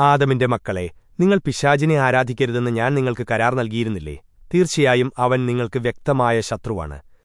ആദമിന്റെ മക്കളെ നിങ്ങൾ പിശാചിനെ ആരാധിക്കരുതെന്ന് ഞാൻ നിങ്ങൾക്ക് കരാർ നൽകിയിരുന്നില്ലേ? തീർച്ചയായും അവൻ നിങ്ങൾക്ക് വ്യക്തമായ ശത്രുവാണ്.